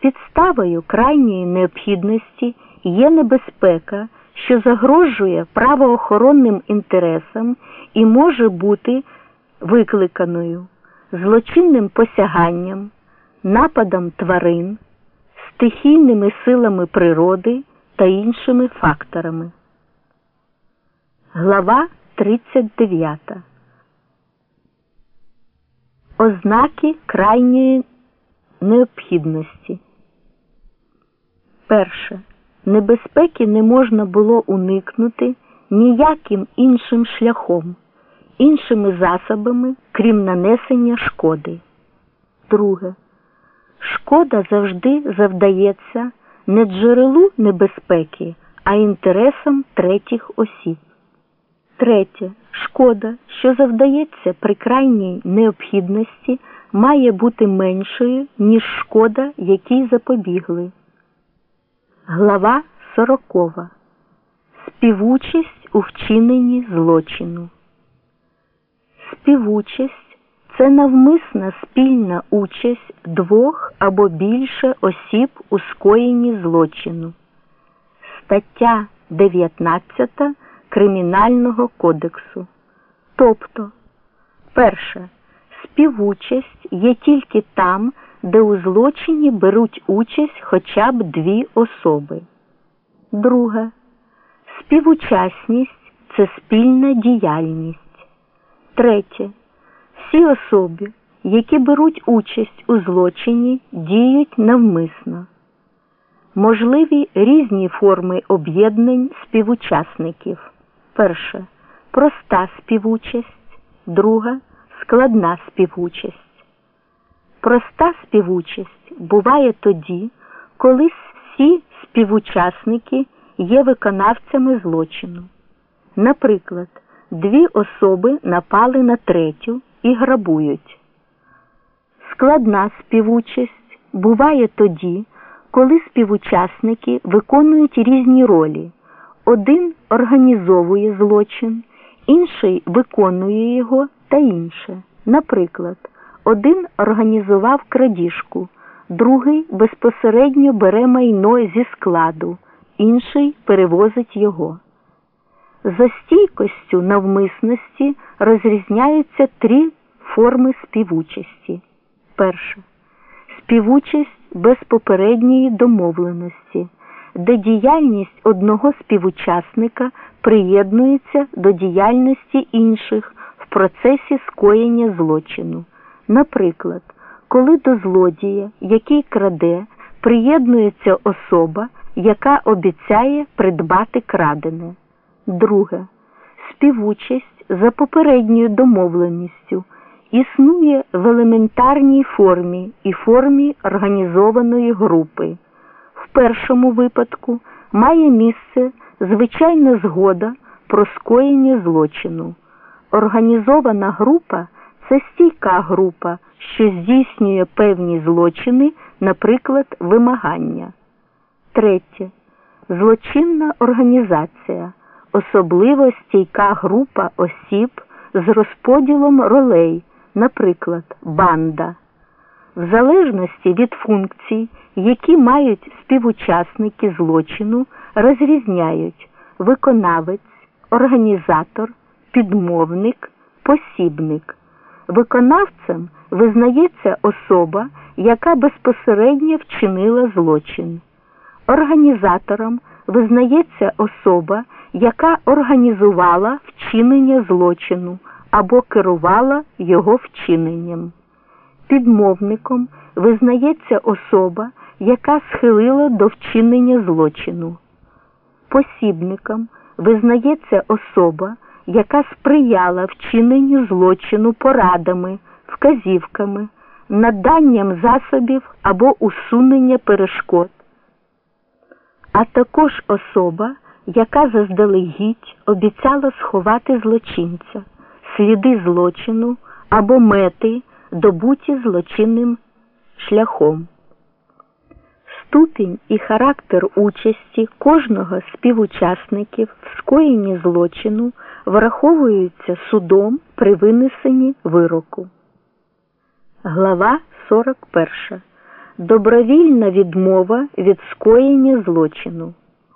Підставою крайньої необхідності є небезпека, що загрожує правоохоронним інтересам і може бути викликаною злочинним посяганням, нападом тварин, стихійними силами природи та іншими факторами. Глава 39. Ознаки крайньої необхідності. Перше. Небезпеки не можна було уникнути ніяким іншим шляхом, іншими засобами, крім нанесення шкоди. Друге. Шкода завжди завдається не джерелу небезпеки, а інтересам третіх осіб. Третє. Шкода, що завдається при крайній необхідності, має бути меншою, ніж шкода, якій запобігли. Глава сорокова. Співучість у вчиненні злочину. Співучість це навмисна спільна участь двох або більше осіб у скоєнні злочину. Стаття 19 Кримінального кодексу. Тобто, перше, співучасть є тільки там, де у злочині беруть участь хоча б дві особи. Друге. Співучасність це спільна діяльність. Третє. Всі особи, які беруть участь у злочині, діють навмисно. Можливі різні форми об'єднань співучасників. Перше проста співучасть, друга складна співучасть. Проста співучасть буває тоді, коли всі співучасники є виконавцями злочину. Наприклад, дві особи напали на третю і грабують. Складна співучасть буває тоді, коли співучасники виконують різні ролі. Один організовує злочин, інший виконує його та інше. Наприклад, один організував крадіжку, другий безпосередньо бере майно зі складу, інший перевозить його. За стійкостю навмисності розрізняються три форми співучасті. Перше. Співучасть без попередньої домовленості, де діяльність одного співучасника приєднується до діяльності інших в процесі скоєння злочину. Наприклад, коли до злодія, який краде, приєднується особа, яка обіцяє придбати крадене. Друге. Співучасть за попередньою домовленістю існує в елементарній формі і формі організованої групи. В першому випадку має місце звичайна згода про скоєння злочину. Організована група це стійка група, що здійснює певні злочини, наприклад, вимагання. Третє. Злочинна організація, особливо стійка група осіб з розподілом ролей, наприклад, банда. В залежності від функцій, які мають співучасники злочину, розрізняють виконавець, організатор, підмовник, посібник. Виконавцем визнається особа, яка безпосередньо вчинила злочин. Організатором визнається особа, яка організувала вчинення злочину або керувала його вчиненням. Підмовником визнається особа, яка схилила до вчинення злочину. Посібником визнається особа, яка сприяла вчиненню злочину порадами, вказівками, наданням засобів або усунення перешкод, а також особа, яка заздалегідь обіцяла сховати злочинця, сліди злочину або мети, добуті злочинним шляхом. Ступінь і характер участі кожного співучасників в скоєнні злочину враховуються судом при винесенні вироку. Глава 41. добровільна відмова від скоєння злочину.